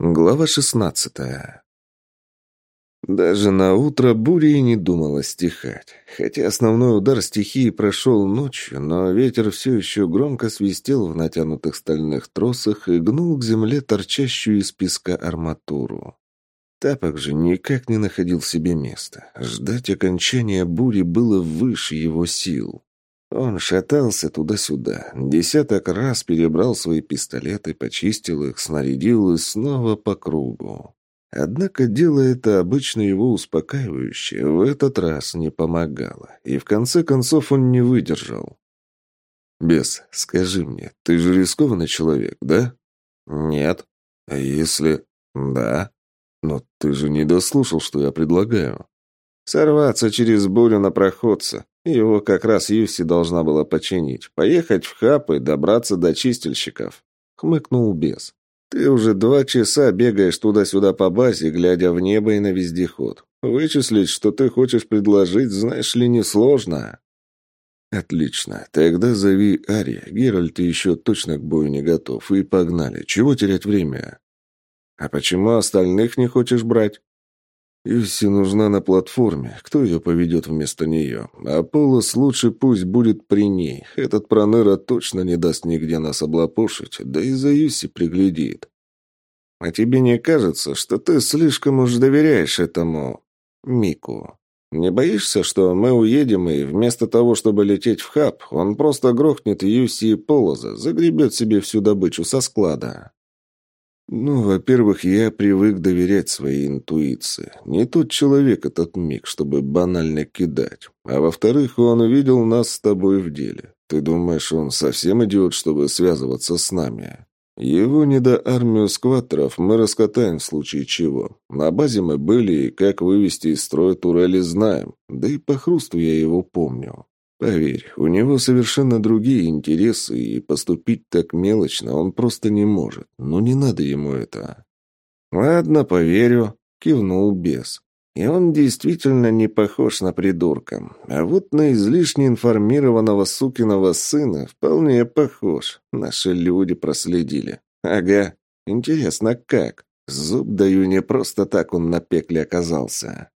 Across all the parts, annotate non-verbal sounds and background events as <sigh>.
Глава шестнадцатая. Даже на утро буря и не думала стихать. Хотя основной удар стихии прошел ночью, но ветер все еще громко свистел в натянутых стальных тросах и гнул к земле торчащую из песка арматуру. Тапок же никак не находил себе места. Ждать окончания бури было выше его сил. Он шатался туда-сюда, десяток раз перебрал свои пистолеты, почистил их, снарядил и снова по кругу. Однако дело это обычно его успокаивающее в этот раз не помогало, и в конце концов он не выдержал. «Бес, скажи мне, ты же рискованный человек, да?» «Нет». «А если...» «Да». «Но ты же не дослушал, что я предлагаю». «Сорваться через бурю на проходца. Его как раз Юси должна была починить. Поехать в хаб и добраться до чистильщиков. Хмыкнул бес. Ты уже два часа бегаешь туда-сюда по базе, глядя в небо и на вездеход. Вычислить, что ты хочешь предложить, знаешь ли, несложно. Отлично. Тогда зови Ари. Геральт еще точно к бою не готов. И погнали. Чего терять время? А почему остальных не хочешь брать? Юси нужна на платформе. Кто ее поведет вместо нее? А Полос лучше пусть будет при ней. Этот Проныра точно не даст нигде нас облапошить, да и за Юси приглядит. А тебе не кажется, что ты слишком уж доверяешь этому Мику? Не боишься, что мы уедем, и вместо того, чтобы лететь в хаб, он просто грохнет Юси и Полоза, загребет себе всю добычу со склада? Ну, во-первых, я привык доверять своей интуиции. Не тот человек этот миг, чтобы банально кидать. А во-вторых, он увидел нас с тобой в деле. Ты думаешь, он совсем идиот, чтобы связываться с нами? Его не до армию скваттеров мы раскатаем в случае чего. На базе мы были, и как вывести из строя турели знаем. Да и по хрусту я его помню. Поверь, у него совершенно другие интересы, и поступить так мелочно он просто не может. Но не надо ему это. «Ладно, поверю», — кивнул бес. И он действительно не похож на придурка. А вот на излишне информированного сукиного сына вполне похож. Наши люди проследили. Ага, интересно, как? Зуб даю, не просто так он на пекле оказался.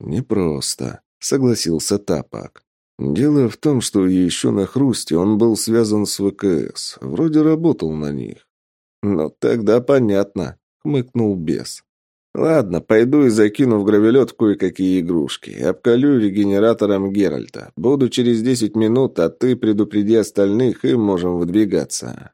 «Не просто», — согласился Тапок. Дело в том, что еще на хрусте он был связан с ВКС. Вроде работал на них. «Ну, тогда понятно», — хмыкнул бес. «Ладно, пойду и закину в гравелет кое-какие игрушки. Обколю регенератором Геральта. Буду через десять минут, а ты предупреди остальных, и можем выдвигаться».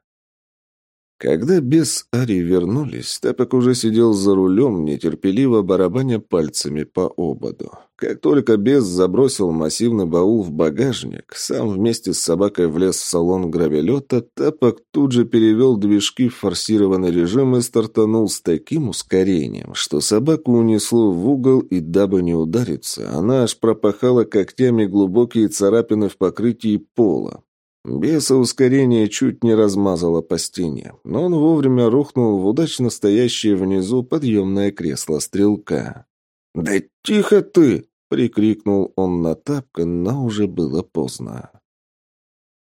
Когда без Ари вернулись, Тапок уже сидел за рулем, нетерпеливо барабаня пальцами по ободу. Как только бес забросил массивный баул в багажник, сам вместе с собакой влез в салон гравелета, Тапок тут же перевел движки в форсированный режим и стартанул с таким ускорением, что собаку унесло в угол, и дабы не удариться, она аж пропахала когтями глубокие царапины в покрытии пола. Беса ускорение чуть не размазало по стене, но он вовремя рухнул в удачно стоящее внизу подъемное кресло стрелка. «Да тихо ты!» — прикрикнул он на тапка, но уже было поздно.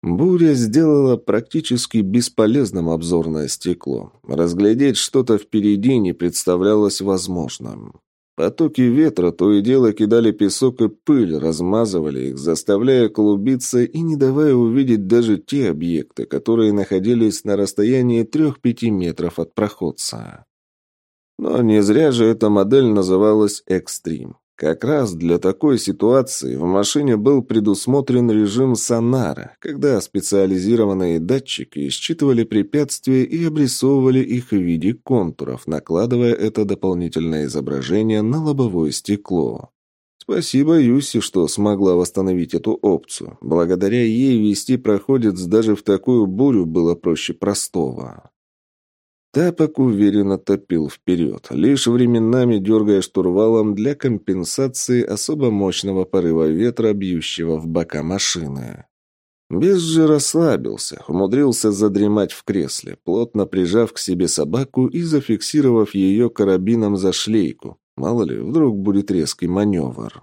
Буря сделала практически бесполезным обзорное стекло. Разглядеть что-то впереди не представлялось возможным. Потоки ветра то и дело кидали песок и пыль, размазывали их, заставляя клубиться и не давая увидеть даже те объекты, которые находились на расстоянии трех-пяти метров от проходца. Но не зря же эта модель называлась «Экстрим». Как раз для такой ситуации в машине был предусмотрен режим сонара, когда специализированные датчики считывали препятствия и обрисовывали их в виде контуров, накладывая это дополнительное изображение на лобовое стекло. Спасибо Юси, что смогла восстановить эту опцию. Благодаря ей вести проходец даже в такую бурю было проще простого. Тапок уверенно топил вперед, лишь временами дергая штурвалом для компенсации особо мощного порыва ветра, бьющего в бока машины. Без же расслабился, умудрился задремать в кресле, плотно прижав к себе собаку и зафиксировав ее карабином за шлейку. Мало ли, вдруг будет резкий маневр.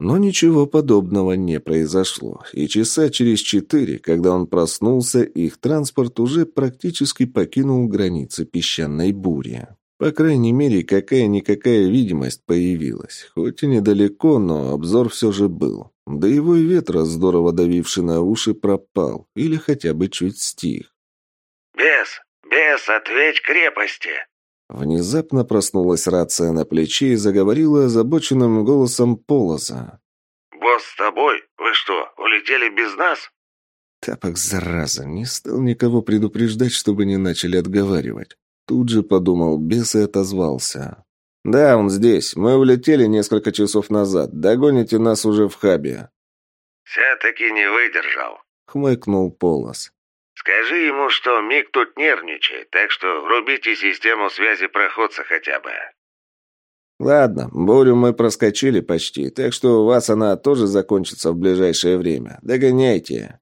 Но ничего подобного не произошло, и часа через четыре, когда он проснулся, их транспорт уже практически покинул границы песчаной бури. По крайней мере, какая-никакая видимость появилась. Хоть и недалеко, но обзор все же был. Да его и ветра, здорово давивший на уши, пропал. Или хотя бы чуть стих. «Бес! Бес, ответь крепости!» Внезапно проснулась рация на плече и заговорила озабоченным голосом Полоза. «Босс с тобой? Вы что, улетели без нас?» Тапок, зараза, не стал никого предупреждать, чтобы не начали отговаривать. Тут же подумал бес и отозвался. «Да, он здесь. Мы улетели несколько часов назад. Догоните нас уже в хабе». «Все-таки не выдержал», — хмыкнул Полос. «Скажи ему, что Миг тут нервничает, так что врубите систему связи проходца хотя бы». «Ладно, бурю мы проскочили почти, так что у вас она тоже закончится в ближайшее время. Догоняйте».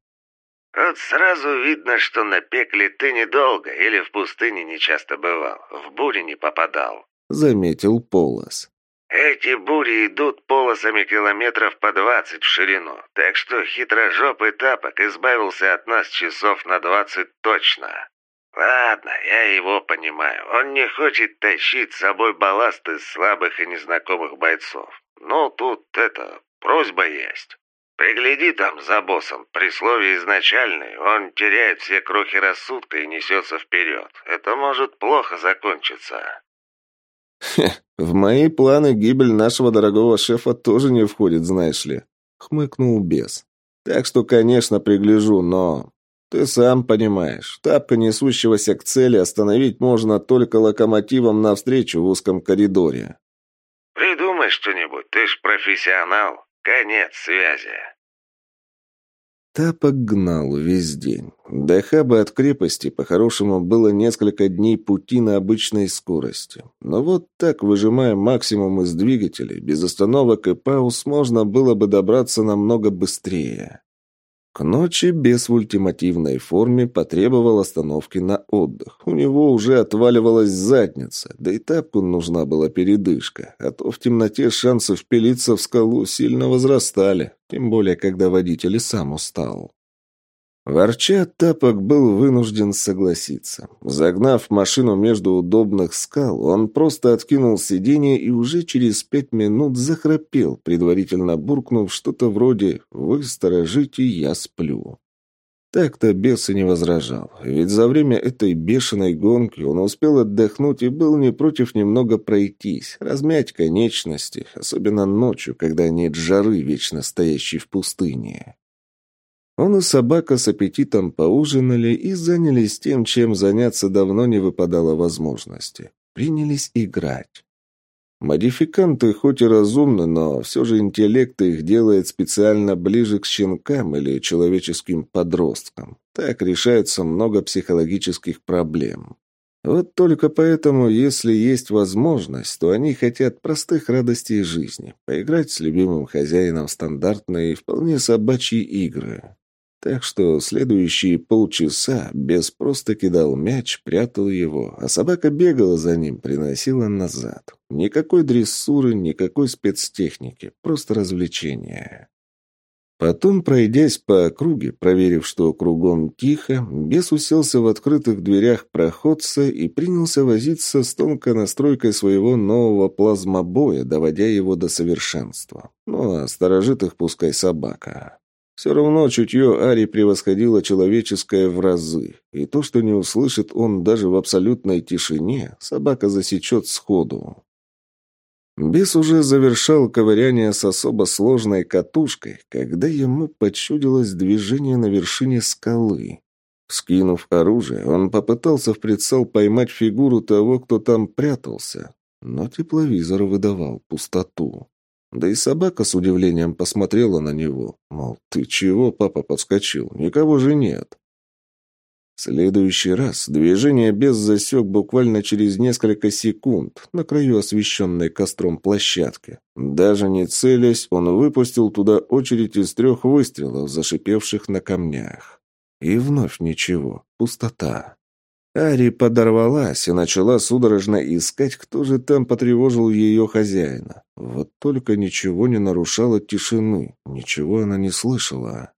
Вот сразу видно, что на пекле ты недолго или в пустыне не часто бывал, в буре не попадал», — заметил Полос. «Эти бури идут полосами километров по двадцать в ширину, так что хитрожопый тапок избавился от нас часов на двадцать точно. Ладно, я его понимаю, он не хочет тащить с собой балласт из слабых и незнакомых бойцов. Но тут это, просьба есть». Пригляди там за боссом. При слове «изначальный» он теряет все крохи рассудка и несется вперед. Это может плохо закончиться. <laughs> В мои планы гибель нашего дорогого шефа тоже не входит, знаешь ли. Хмыкнул бес. Так что, конечно, пригляжу, но... Ты сам понимаешь, тапка, несущегося к цели, остановить можно только локомотивом навстречу в узком коридоре. Придумай что-нибудь, ты ж профессионал. Конец связи. Тапок гнал весь день. До хаба от крепости, по-хорошему, было несколько дней пути на обычной скорости. Но вот так, выжимая максимум из двигателей, без остановок и пауз, можно было бы добраться намного быстрее. К ночи без в ультимативной форме потребовал остановки на отдых. У него уже отваливалась задница, да и тапку нужна была передышка, а то в темноте шансы впилиться в скалу сильно возрастали, тем более, когда водитель и сам устал. Ворча, Тапок был вынужден согласиться. Загнав машину между удобных скал, он просто откинул сиденье и уже через пять минут захрапел, предварительно буркнув что-то вроде «Вы сторожите, я сплю». Так-то бес и не возражал, ведь за время этой бешеной гонки он успел отдохнуть и был не против немного пройтись, размять конечности, особенно ночью, когда нет жары, вечно стоящей в пустыне. Он и собака с аппетитом поужинали и занялись тем, чем заняться давно не выпадало возможности. Принялись играть. Модификанты хоть и разумны, но все же интеллект их делает специально ближе к щенкам или человеческим подросткам. Так решается много психологических проблем. Вот только поэтому, если есть возможность, то они хотят простых радостей жизни, поиграть с любимым хозяином стандартные, вполне собачьи игры. Так что следующие полчаса бес просто кидал мяч, прятал его, а собака бегала за ним, приносила назад. Никакой дрессуры, никакой спецтехники, просто развлечение. Потом, пройдясь по округе, проверив, что кругом тихо, бес уселся в открытых дверях проходца и принялся возиться с тонкой настройкой своего нового плазмобоя, доводя его до совершенства. Ну, а сторожит пускай собака. Все равно чутье Ари превосходило человеческое в разы, и то, что не услышит он даже в абсолютной тишине, собака засечет сходу. Бес уже завершал ковыряние с особо сложной катушкой, когда ему подчудилось движение на вершине скалы. Скинув оружие, он попытался в прицел поймать фигуру того, кто там прятался, но тепловизор выдавал пустоту. Да и собака с удивлением посмотрела на него. Мол, ты чего, папа подскочил? Никого же нет. следующий раз движение без засек буквально через несколько секунд на краю освещенной костром площадки. Даже не целясь, он выпустил туда очередь из трех выстрелов, зашипевших на камнях. И вновь ничего. Пустота. Ари подорвалась и начала судорожно искать, кто же там потревожил ее хозяина. Вот только ничего не нарушало тишины, ничего она не слышала.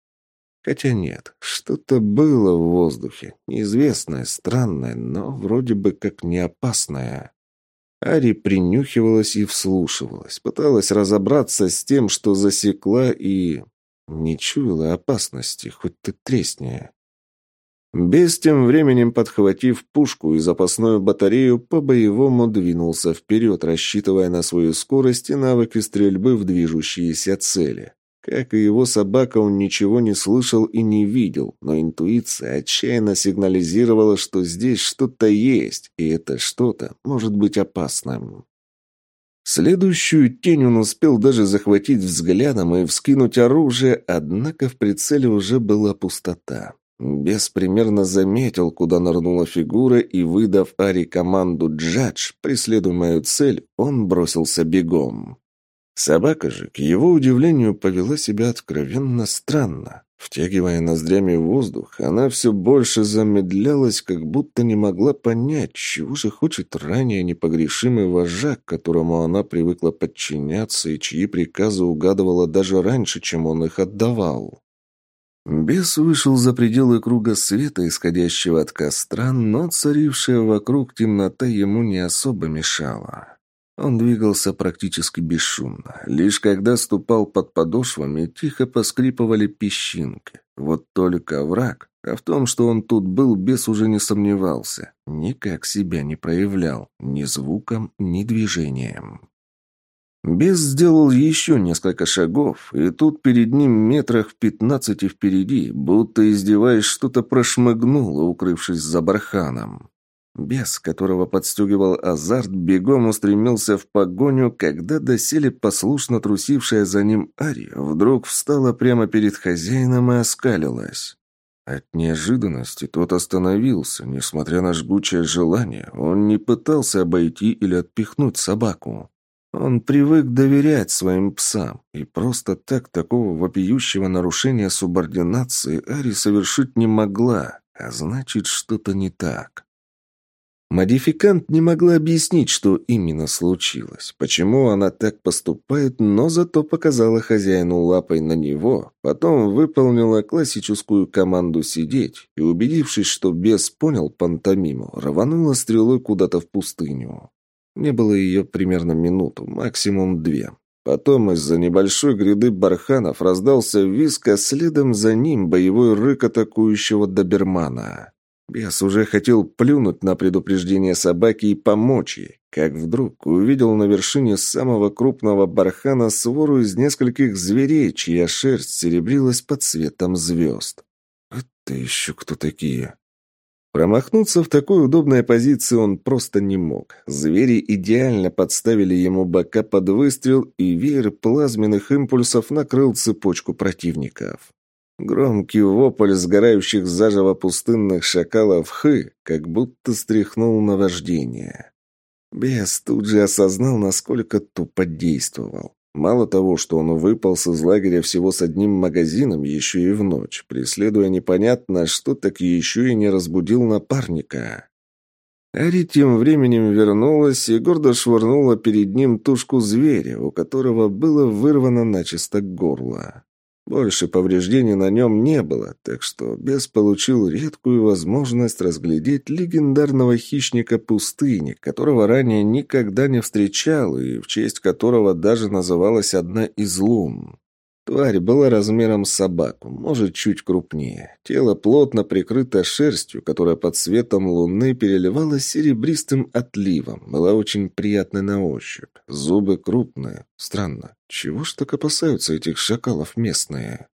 Хотя нет, что-то было в воздухе, неизвестное, странное, но вроде бы как не опасное. Ари принюхивалась и вслушивалась, пыталась разобраться с тем, что засекла, и не чуяла опасности, хоть ты тресни. Без тем временем, подхватив пушку и запасную батарею, по-боевому двинулся вперед, рассчитывая на свою скорость и навыки стрельбы в движущиеся цели. Как и его собака, он ничего не слышал и не видел, но интуиция отчаянно сигнализировала, что здесь что-то есть, и это что-то может быть опасным. Следующую тень он успел даже захватить взглядом и вскинуть оружие, однако в прицеле уже была пустота. Бес примерно заметил, куда нырнула фигура, и, выдав Ари команду «Джадж», преследуемую цель, он бросился бегом. Собака же, к его удивлению, повела себя откровенно странно. Втягивая ноздрями воздух, она все больше замедлялась, как будто не могла понять, чего же хочет ранее непогрешимый вожак, которому она привыкла подчиняться и чьи приказы угадывала даже раньше, чем он их отдавал. Бес вышел за пределы круга света, исходящего от костра, но царившая вокруг темнота ему не особо мешала. Он двигался практически бесшумно. Лишь когда ступал под подошвами, тихо поскрипывали песчинки. Вот только враг, а в том, что он тут был, бес уже не сомневался. Никак себя не проявлял, ни звуком, ни движением. Бес сделал еще несколько шагов, и тут перед ним метрах в пятнадцати впереди, будто издеваясь, что-то прошмыгнуло, укрывшись за барханом. Бес, которого подстегивал азарт, бегом устремился в погоню, когда доселе послушно трусившая за ним Ария вдруг встала прямо перед хозяином и оскалилась. От неожиданности тот остановился, несмотря на жгучее желание, он не пытался обойти или отпихнуть собаку. Он привык доверять своим псам, и просто так такого вопиющего нарушения субординации Ари совершить не могла, а значит, что-то не так. Модификант не могла объяснить, что именно случилось, почему она так поступает, но зато показала хозяину лапой на него, потом выполнила классическую команду сидеть и, убедившись, что бес понял пантомиму, рванула стрелой куда-то в пустыню. Не было ее примерно минуту, максимум две. Потом из-за небольшой гряды барханов раздался виск, а следом за ним боевой рык атакующего добермана. Бес уже хотел плюнуть на предупреждение собаки и помочь ей, как вдруг увидел на вершине самого крупного бархана свору из нескольких зверей, чья шерсть серебрилась под цветом звезд. «Это еще кто такие?» Промахнуться в такой удобной позиции он просто не мог. Звери идеально подставили ему бока под выстрел, и веер плазменных импульсов накрыл цепочку противников. Громкий вопль сгорающих заживо пустынных шакалов «хы» как будто стряхнул наваждение. Бес тут же осознал, насколько тупо действовал. Мало того, что он выполз из лагеря всего с одним магазином, еще и в ночь, преследуя непонятно что, так еще и не разбудил напарника. Ари тем временем вернулась и гордо швырнула перед ним тушку зверя, у которого было вырвано начисто горло. Больше повреждений на нем не было, так что бес получил редкую возможность разглядеть легендарного хищника пустыни, которого ранее никогда не встречал и в честь которого даже называлась одна из лун. Тварь была размером с собаку, может, чуть крупнее. Тело плотно прикрыто шерстью, которая под светом луны переливалась серебристым отливом. Была очень приятной на ощупь. Зубы крупные. Странно. Чего ж так опасаются этих шакалов местные?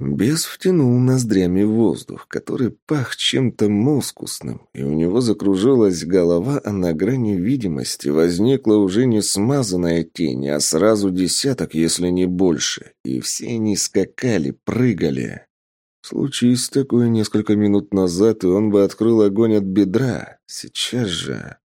Бес втянул ноздрями воздух, который пах чем-то мускусным, и у него закружилась голова, а на грани видимости возникла уже не смазанная тень, а сразу десяток, если не больше, и все они скакали, прыгали. Случись такое несколько минут назад, и он бы открыл огонь от бедра. Сейчас же...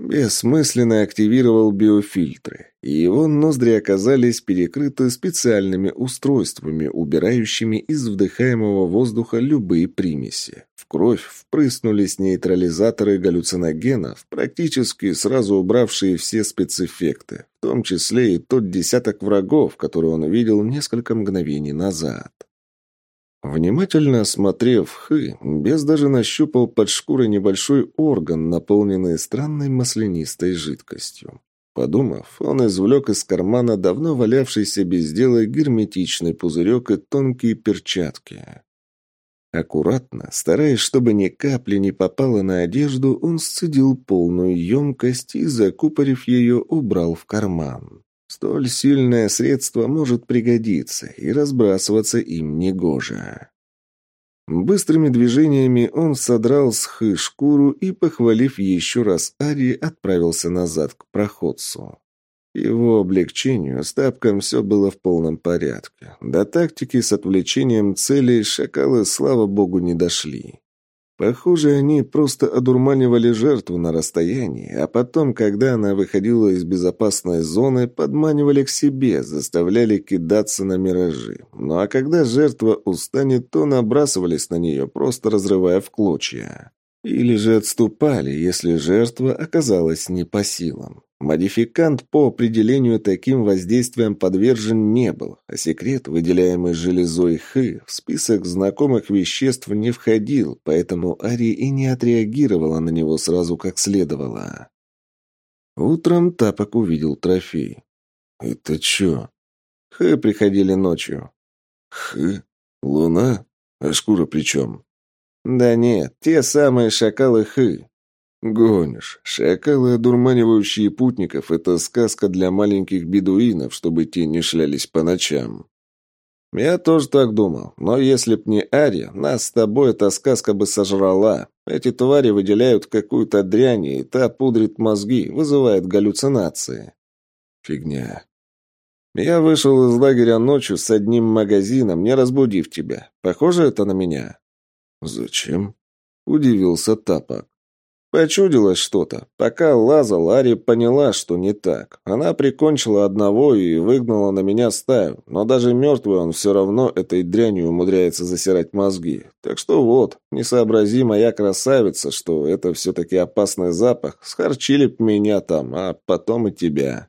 Бессмысленно активировал биофильтры, и его ноздри оказались перекрыты специальными устройствами, убирающими из вдыхаемого воздуха любые примеси. В кровь впрыснулись нейтрализаторы галлюциногенов, практически сразу убравшие все спецэффекты, в том числе и тот десяток врагов, которые он видел несколько мгновений назад. Внимательно осмотрев Хы, бес даже нащупал под шкурой небольшой орган, наполненный странной маслянистой жидкостью. Подумав, он извлек из кармана давно валявшийся без дела герметичный пузырек и тонкие перчатки. Аккуратно, стараясь, чтобы ни капли не попало на одежду, он сцедил полную емкость и, закупорив ее, убрал в карман. Столь сильное средство может пригодиться, и разбрасываться им негоже. Быстрыми движениями он содрал с Хы шкуру и, похвалив еще раз Ари, отправился назад к проходцу. Его облегчению с тапком все было в полном порядке. До тактики с отвлечением целей шакалы, слава богу, не дошли. Похоже, они просто одурманивали жертву на расстоянии, а потом, когда она выходила из безопасной зоны, подманивали к себе, заставляли кидаться на миражи. Ну а когда жертва устанет, то набрасывались на нее, просто разрывая в клочья. Или же отступали, если жертва оказалась не по силам. Модификант по определению таким воздействием подвержен не был, а секрет, выделяемый железой Хы, в список знакомых веществ не входил, поэтому Ари и не отреагировала на него сразу как следовало. Утром Тапок увидел трофей. «Это чё?» «Хы приходили ночью». «Хы? Луна? А шкура при чем?» «Да нет, те самые шакалы Хы. «Гонишь. Шакалы, одурманивающие путников, это сказка для маленьких бедуинов, чтобы те не шлялись по ночам». «Я тоже так думал. Но если б не Ари, нас с тобой эта сказка бы сожрала. Эти твари выделяют какую-то дрянь, и та пудрит мозги, вызывает галлюцинации». «Фигня». «Я вышел из лагеря ночью с одним магазином, не разбудив тебя. Похоже это на меня?» «Зачем?» – удивился Тапок. Почудилось что-то. Пока лазал, Ари поняла, что не так. Она прикончила одного и выгнала на меня стаю, но даже мертвый он все равно этой дрянью умудряется засирать мозги. Так что вот, не сообрази моя красавица, что это все-таки опасный запах, схарчили б меня там, а потом и тебя.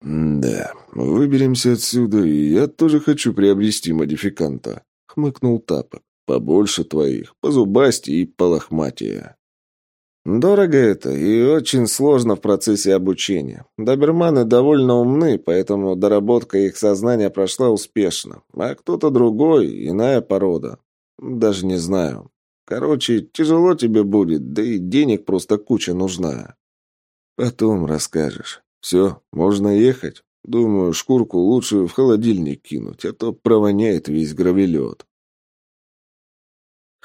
«Да, выберемся отсюда, и я тоже хочу приобрести модификанта», — хмыкнул Тапок. «Побольше твоих, позубастее и полохматее». Дорого это и очень сложно в процессе обучения. Доберманы довольно умны, поэтому доработка их сознания прошла успешно. А кто-то другой, иная порода. Даже не знаю. Короче, тяжело тебе будет, да и денег просто куча нужна. Потом расскажешь. Все, можно ехать. Думаю, шкурку лучше в холодильник кинуть, а то провоняет весь гравелет.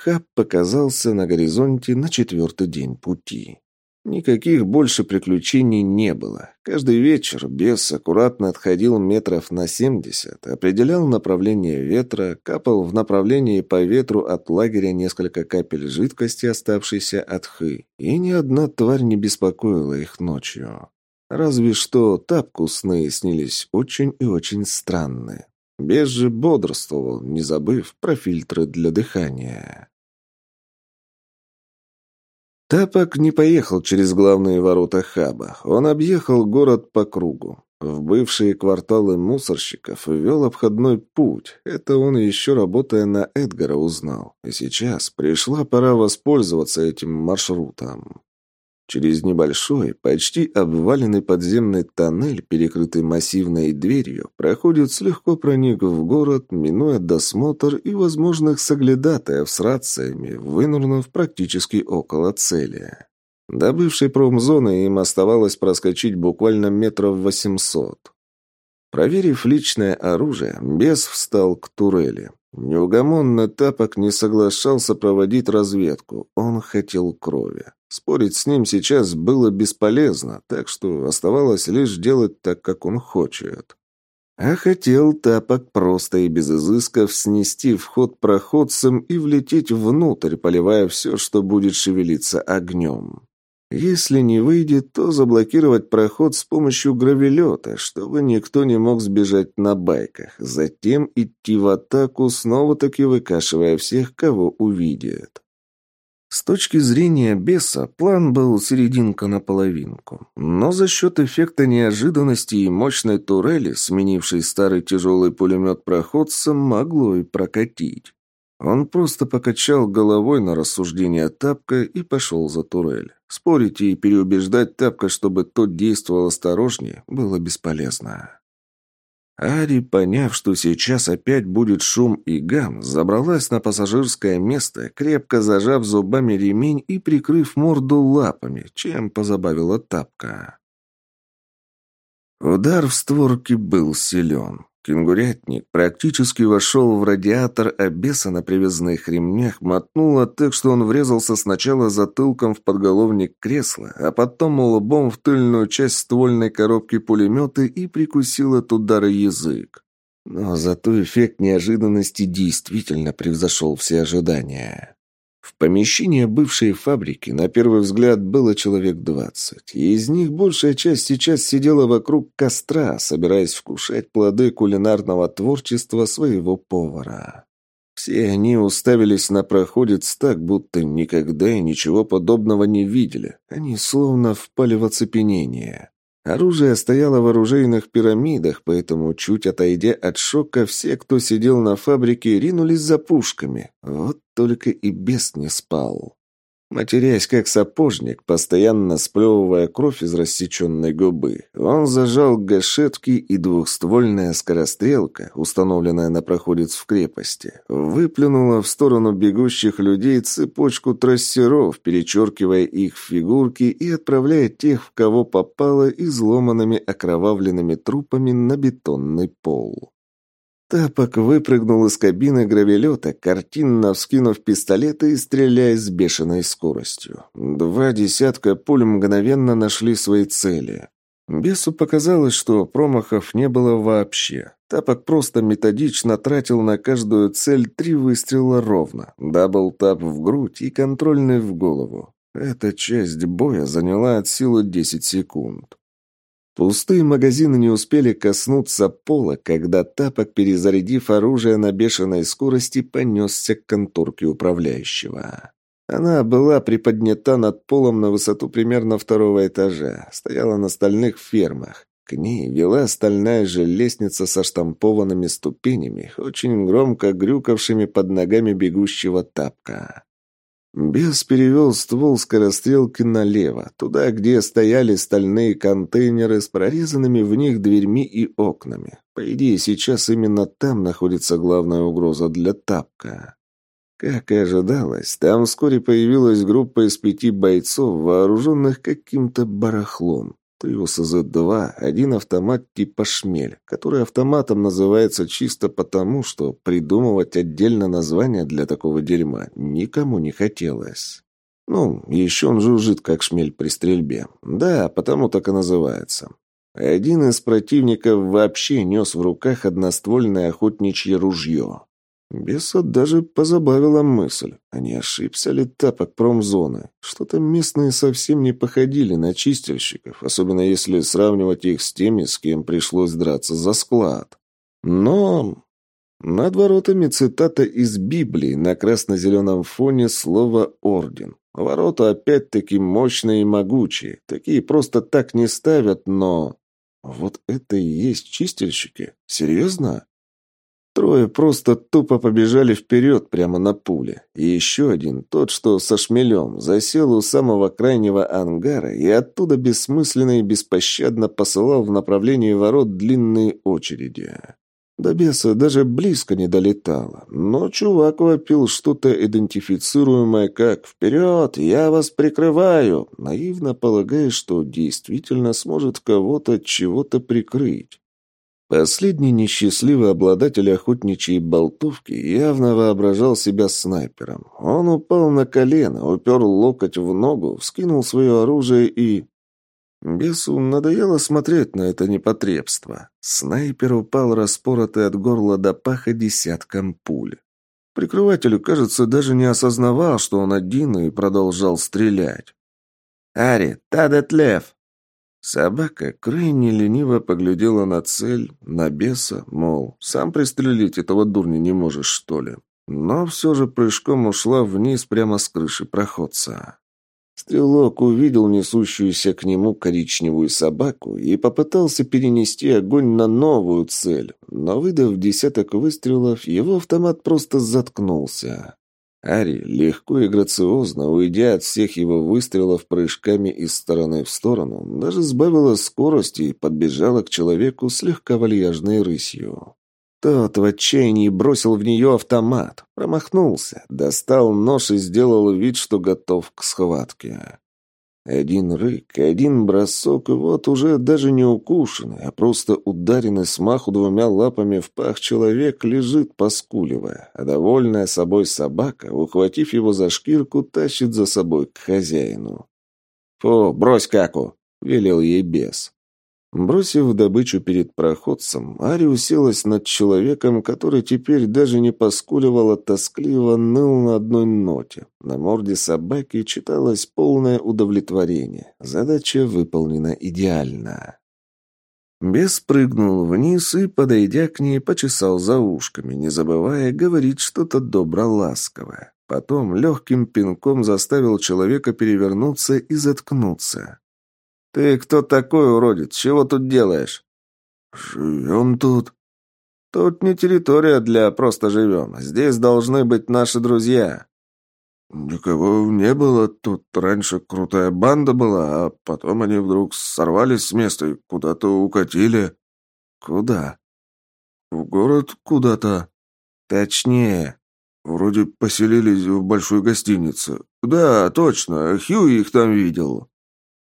Хаб показался на горизонте на четвертый день пути. Никаких больше приключений не было. Каждый вечер бес аккуратно отходил метров на семьдесят, определял направление ветра, капал в направлении по ветру от лагеря несколько капель жидкости, оставшейся от хы, и ни одна тварь не беспокоила их ночью. Разве что тапку сны снились очень и очень странные. Бес же бодрствовал, не забыв про фильтры для дыхания. Тапок не поехал через главные ворота хаба. Он объехал город по кругу. В бывшие кварталы мусорщиков вел обходной путь. Это он еще работая на Эдгара узнал. И сейчас пришла пора воспользоваться этим маршрутом. Через небольшой, почти обваленный подземный тоннель, перекрытый массивной дверью, проходит с легко проник в город, минуя досмотр и возможных соглядатаев с рациями, вынурнув практически около цели. До бывшей промзоны им оставалось проскочить буквально метров восемьсот. Проверив личное оружие, бес встал к турели. Неугомонный тапок не соглашался проводить разведку. Он хотел крови. Спорить с ним сейчас было бесполезно, так что оставалось лишь делать так, как он хочет. А хотел Тапок просто и без изысков снести вход проходцам и влететь внутрь, поливая все, что будет шевелиться огнем. Если не выйдет, то заблокировать проход с помощью гравелета, чтобы никто не мог сбежать на байках. Затем идти в атаку, снова-таки выкашивая всех, кого увидит. С точки зрения беса, план был серединка на половинку. Но за счет эффекта неожиданности и мощной турели, сменившей старый тяжелый пулемет проходцем, могло и прокатить. Он просто покачал головой на рассуждение Тапка и пошел за турель. Спорить и переубеждать Тапка, чтобы тот действовал осторожнее, было бесполезно. Ари, поняв, что сейчас опять будет шум и гам, забралась на пассажирское место, крепко зажав зубами ремень и прикрыв морду лапами, чем позабавила тапка. Удар в створке был силен. Кенгурятник практически вошел в радиатор, а беса на привязанных ремнях мотнуло так, что он врезался сначала затылком в подголовник кресла, а потом лбом в тыльную часть ствольной коробки пулемета и прикусил от удара язык. Но зато эффект неожиданности действительно превзошел все ожидания. В помещении бывшей фабрики, на первый взгляд, было человек двадцать, и из них большая часть сейчас сидела вокруг костра, собираясь вкушать плоды кулинарного творчества своего повара. Все они уставились на проходец так, будто никогда и ничего подобного не видели. Они словно впали в оцепенение. Оружие стояло в оружейных пирамидах, поэтому, чуть отойдя от шока, все, кто сидел на фабрике, ринулись за пушками. Вот только и бес не спал. Матерясь как сапожник, постоянно сплевывая кровь из рассеченной губы, он зажал гашетки и двухствольная скорострелка, установленная на проходец в крепости, выплюнула в сторону бегущих людей цепочку трассеров, перечеркивая их фигурки и отправляя тех, в кого попало, изломанными окровавленными трупами на бетонный пол. Тапок выпрыгнул из кабины гравелета, картинно вскинув пистолеты и стреляя с бешеной скоростью. Два десятка пуль мгновенно нашли свои цели. Бесу показалось, что промахов не было вообще. Тапок просто методично тратил на каждую цель три выстрела ровно. Double-tap в грудь и контрольный в голову. Эта часть боя заняла от силы 10 секунд. Пустые магазины не успели коснуться пола, когда тапок, перезарядив оружие на бешеной скорости, понесся к конторке управляющего. Она была приподнята над полом на высоту примерно второго этажа, стояла на стальных фермах. К ней вела стальная же лестница со штампованными ступенями, очень громко грюкавшими под ногами бегущего тапка. Бес перевел ствол скорострелки налево, туда, где стояли стальные контейнеры с прорезанными в них дверьми и окнами. По идее, сейчас именно там находится главная угроза для тапка. Как и ожидалось, там вскоре появилась группа из пяти бойцов, вооруженных каким-то барахлом. Триус ЗД-2 – один автомат типа «Шмель», который автоматом называется чисто потому, что придумывать отдельно название для такого дерьма никому не хотелось. Ну, еще он жужжит, как шмель при стрельбе. Да, потому так и называется. Один из противников вообще нес в руках одноствольное охотничье ружье. Беса даже позабавила мысль, а не ошибся ли тапок промзоны. Что-то местные совсем не походили на чистильщиков, особенно если сравнивать их с теми, с кем пришлось драться за склад. Но над воротами цитата из Библии на красно-зеленом фоне слово «орден». Ворота опять-таки мощные и могучие. Такие просто так не ставят, но... Вот это и есть чистильщики? Серьезно? Трое просто тупо побежали вперед прямо на пуле. И еще один, тот, что со шмелем, засел у самого крайнего ангара и оттуда бессмысленно и беспощадно посылал в направлении ворот длинные очереди. До беса даже близко не долетало, но чувак вопил что-то идентифицируемое как «Вперед! Я вас прикрываю!», наивно полагая, что действительно сможет кого-то от чего-то прикрыть. Последний несчастливый обладатель охотничьей болтовки явно воображал себя снайпером. Он упал на колено, упер локоть в ногу, вскинул свое оружие и... Бесу надоело смотреть на это непотребство. Снайпер упал распоротый от горла до паха десятком пуль. Прикрывателю, кажется, даже не осознавал, что он один и продолжал стрелять. «Ари, Тадет Лев!» Собака крайне лениво поглядела на цель, на беса, мол, сам пристрелить этого дурня не можешь, что ли. Но все же прыжком ушла вниз прямо с крыши проходца. Стрелок увидел несущуюся к нему коричневую собаку и попытался перенести огонь на новую цель, но, выдав десяток выстрелов, его автомат просто заткнулся. Ари, легко и грациозно, уйдя от всех его выстрелов прыжками из стороны в сторону, даже сбавила скорость и подбежала к человеку слегка вальяжной рысью. Тот в отчаянии бросил в нее автомат, промахнулся, достал нож и сделал вид, что готов к схватке. Один рык, один бросок, и вот уже даже не укушенный, а просто ударенный с маху двумя лапами в пах человек лежит, поскуливая, а довольная собой собака, ухватив его за шкирку, тащит за собой к хозяину. «Фу, брось каку!» — велел ей бес. Бросив добычу перед проходцем, Ари уселась над человеком, который теперь даже не поскуливал, а тоскливо ныл на одной ноте. На морде собаки читалось полное удовлетворение. Задача выполнена идеально. Бес прыгнул вниз и, подойдя к ней, почесал за ушками, не забывая говорить что-то добро-ласковое. Потом легким пинком заставил человека перевернуться и заткнуться. «Ты кто такой, уродец? Чего тут делаешь?» «Живем тут». «Тут не территория для «просто живем». Здесь должны быть наши друзья». «Никого не было. Тут раньше крутая банда была, а потом они вдруг сорвались с места и куда-то укатили». «Куда?» «В город куда-то». «Точнее». «Вроде поселились в большой гостинице». «Да, точно. Хью их там видел».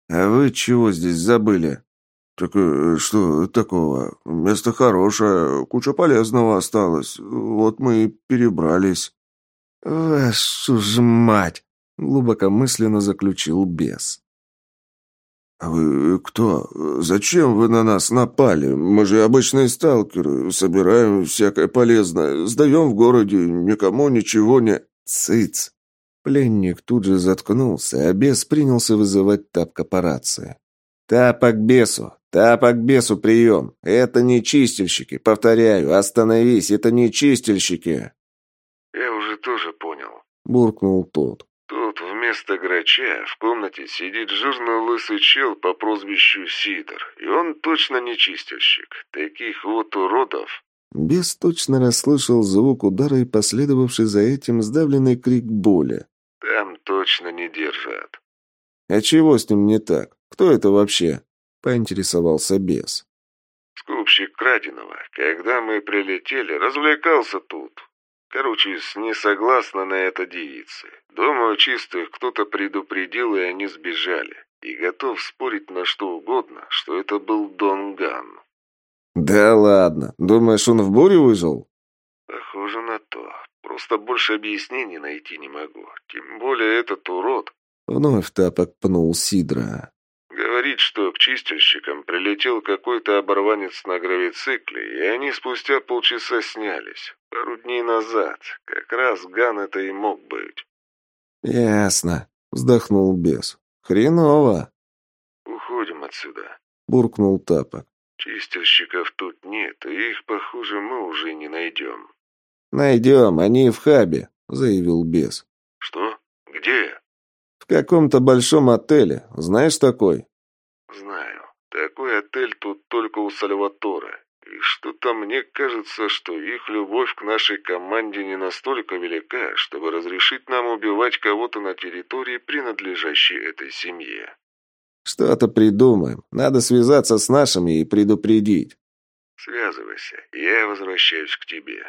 «А вы чего здесь забыли?» «Так э, что такого? Место хорошее, куча полезного осталось. Вот мы и перебрались». «Вашу ж мать!» — глубокомысленно заключил бес. «А вы кто? Зачем вы на нас напали? Мы же обычные сталкеры, собираем всякое полезное, сдаем в городе, никому ничего не...» «Цыц!» Пленник тут же заткнулся, а бес принялся вызывать тапка по рации. «Тапок бесу! Тапок бесу прием! Это не чистильщики! Повторяю, остановись! Это не чистильщики!» «Я уже тоже понял», — буркнул тот. «Тут вместо грача в комнате сидит жирный лысый чел по прозвищу Сидор, и он точно не чистильщик. Таких вот уродов...» Бес точно расслышал звук удара и последовавший за этим сдавленный крик боли. «Там точно не держат». «А чего с ним не так? Кто это вообще?» — поинтересовался бес. «Скупщик краденого. Когда мы прилетели, развлекался тут. Короче, не согласна на это девицы. Думаю, чистых кто-то предупредил, и они сбежали. И готов спорить на что угодно, что это был Дон Ган. «Да ладно. Думаешь, он в буре выжил?» «Похоже на то. Просто больше объяснений найти не могу. Тем более этот урод...» Вновь тапок пнул Сидра. Говорит, что к чистильщикам прилетел какой-то оборванец на гравицикле, и они спустя полчаса снялись. Пару дней назад. Как раз Ган это и мог быть. «Ясно», — вздохнул бес. «Хреново». «Уходим отсюда», — буркнул тапок. Чистильщиков тут нет, и их, похоже, мы уже не найдем. Найдем, они в хабе, заявил бес. Что? Где? В каком-то большом отеле. Знаешь такой? Знаю. Такой отель тут только у Сальватора. И что-то мне кажется, что их любовь к нашей команде не настолько велика, чтобы разрешить нам убивать кого-то на территории, принадлежащей этой семье. «Что-то придумаем. Надо связаться с нашими и предупредить». «Связывайся. Я возвращаюсь к тебе».